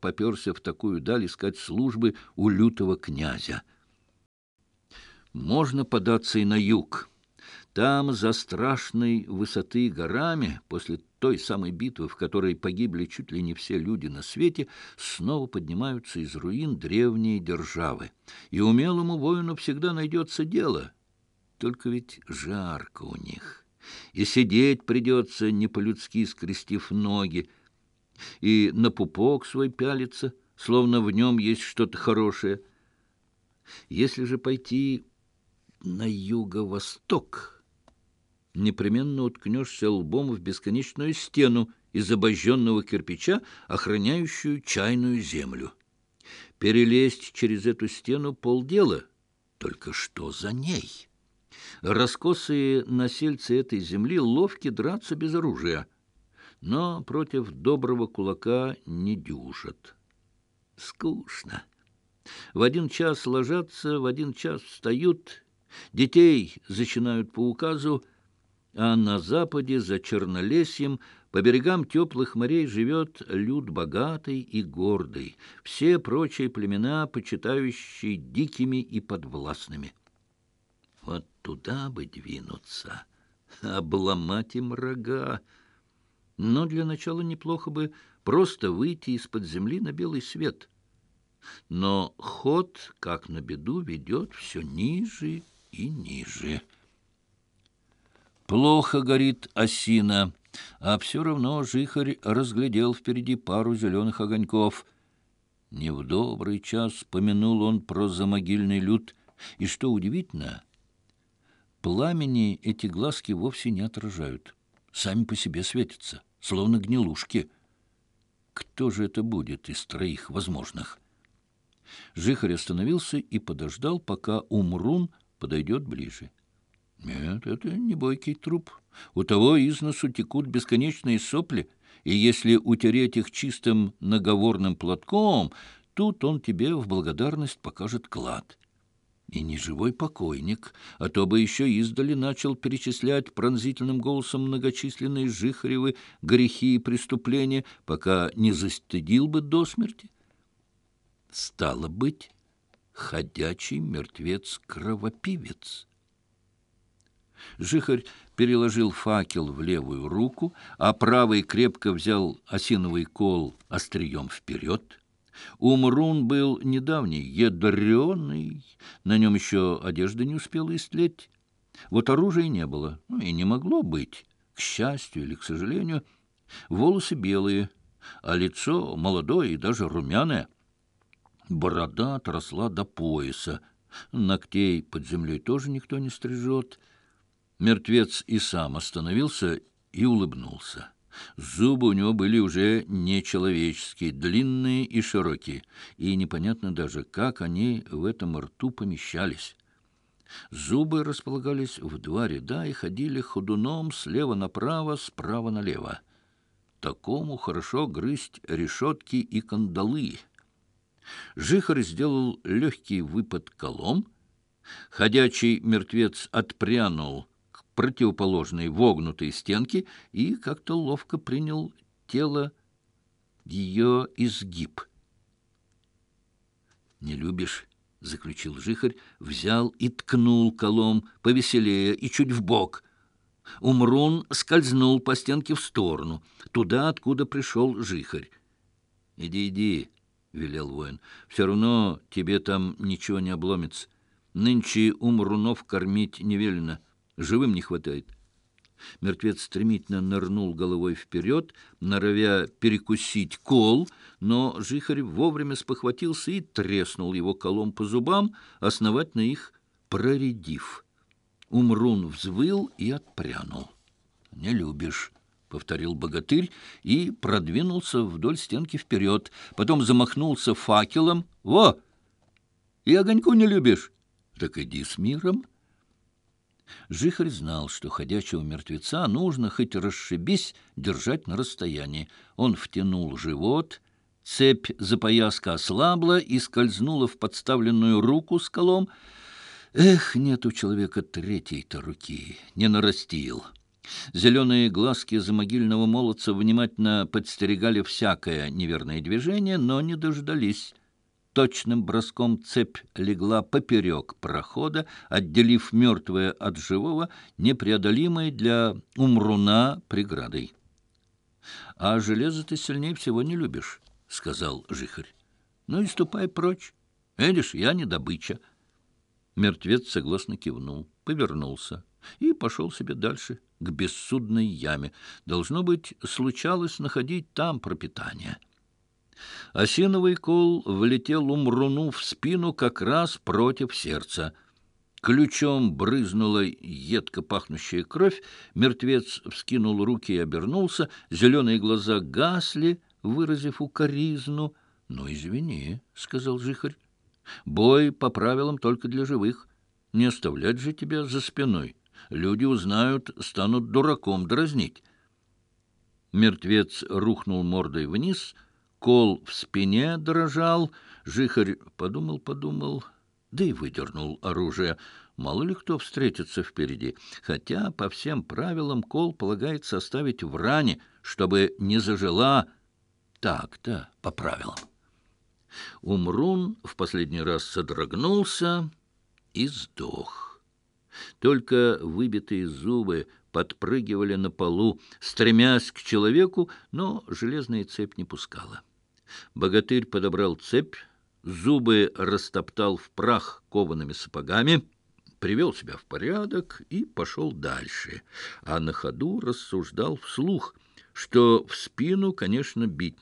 поперся в такую даль искать службы у лютого князя. Можно податься и на юг. Там, за страшной высоты горами, после той самой битвы, в которой погибли чуть ли не все люди на свете, снова поднимаются из руин древние державы. И умелому воину всегда найдется дело. Только ведь жарко у них. И сидеть придется не по-людски, скрестив ноги, и на пупок свой пялится, словно в нем есть что-то хорошее. Если же пойти на юго-восток, непременно уткнешься лбом в бесконечную стену из обожженного кирпича, охраняющую чайную землю. Перелезть через эту стену — полдела, только что за ней? Раскосые насельцы этой земли ловки драться без оружия — но против доброго кулака не дюжат. Скучно. В один час ложатся, в один час встают, детей зачинают по указу, а на западе, за Чернолесьем, по берегам теплых морей живет люд богатый и гордый, все прочие племена, почитающие дикими и подвластными. Вот туда бы двинуться, обломать им рога. Но для начала неплохо бы просто выйти из-под земли на белый свет. Но ход, как на беду, ведет все ниже и ниже. Плохо горит осина, а все равно жихарь разглядел впереди пару зеленых огоньков. Не в добрый час помянул он про замогильный люд, и, что удивительно, пламени эти глазки вовсе не отражают, сами по себе светятся словно гнилушки. Кто же это будет из троих возможных? Жихарь остановился и подождал, пока Умрун подойдет ближе. Нет, это не бойкий труп. У того из носу текут бесконечные сопли, и если утереть их чистым наговорным платком, тут он тебе в благодарность покажет клад. И не живой покойник, а то бы еще издали начал перечислять пронзительным голосом многочисленные Жихаревы грехи и преступления, пока не застыдил бы до смерти. Стало быть, ходячий мертвец-кровопивец. Жихарь переложил факел в левую руку, а правый крепко взял осиновый кол острием вперед — Умрун был недавний, ядреный, на нем еще одежда не успела истлеть. Вот оружия не было, ну и не могло быть, к счастью или к сожалению. Волосы белые, а лицо молодое и даже румяное. Борода отросла до пояса, ногтей под землей тоже никто не стрижет. Мертвец и сам остановился и улыбнулся. Зубы у него были уже нечеловеческие, длинные и широкие, и непонятно даже, как они в этом рту помещались. Зубы располагались в два ряда и ходили ходуном слева направо, справа налево. Такому хорошо грызть решетки и кандалы. Жихарь сделал легкий выпад колом. Ходячий мертвец отпрянул противоположные вогнутые стенки и как-то ловко принял тело ее изгиб. «Не любишь?» — заключил жихарь, взял и ткнул колом повеселее и чуть вбок. Умрун скользнул по стенке в сторону, туда, откуда пришел жихарь. «Иди, иди», — велел воин, — «все равно тебе там ничего не обломится. Нынче умрунов кормить не велено» живым не хватает. Мертвец стремительно нырнул головой вперед, норовя перекусить кол, но жихарь вовремя спохватился и треснул его колом по зубам, основательно их проредив. Умрун взвыл и отпрянул. «Не любишь». — повторил богатырь и продвинулся вдоль стенки вперед. Потом замахнулся факелом. «Во! И огоньку не любишь? Так иди с миром!» Жихарь знал, что ходячего мертвеца нужно хоть расшибись, держать на расстоянии. Он втянул живот, цепь запояска ослабла и скользнула в подставленную руку с колом. Эх, нет у человека третьей-то руки, не нарастил. Зеленые глазки за могильного молодца внимательно подстерегали всякое неверное движение, но не дождались. Точным броском цепь легла поперек прохода, отделив мертвое от живого, непреодолимой для умруна преградой. — А железо ты сильнее всего не любишь, — сказал жихарь. — Ну и ступай прочь. Видишь, я не добыча. Мертвец согласно кивнул, повернулся и пошел себе дальше, к бессудной яме. Должно быть, случалось находить там пропитание. — Осиновый кол влетел умруну в спину как раз против сердца. Ключом брызнула едко пахнущая кровь, мертвец вскинул руки и обернулся, зеленые глаза гасли, выразив укоризну. — Ну, извини, — сказал жихарь, — бой по правилам только для живых. Не оставлять же тебя за спиной. Люди узнают, станут дураком дразнить. Мертвец рухнул мордой вниз — кол в спине дрожал. Жихарь подумал, подумал, да и выдернул оружие. Мало ли кто встретится впереди. Хотя по всем правилам кол полагается оставить в ране, чтобы не зажила так-то по правилам. Умрун в последний раз содрогнулся и сдох. Только выбитые зубы подпрыгивали на полу, стремясь к человеку, но железная цепь не пускала. Богатырь подобрал цепь, зубы растоптал в прах коваными сапогами, привел себя в порядок и пошел дальше, а на ходу рассуждал вслух, что в спину, конечно, бить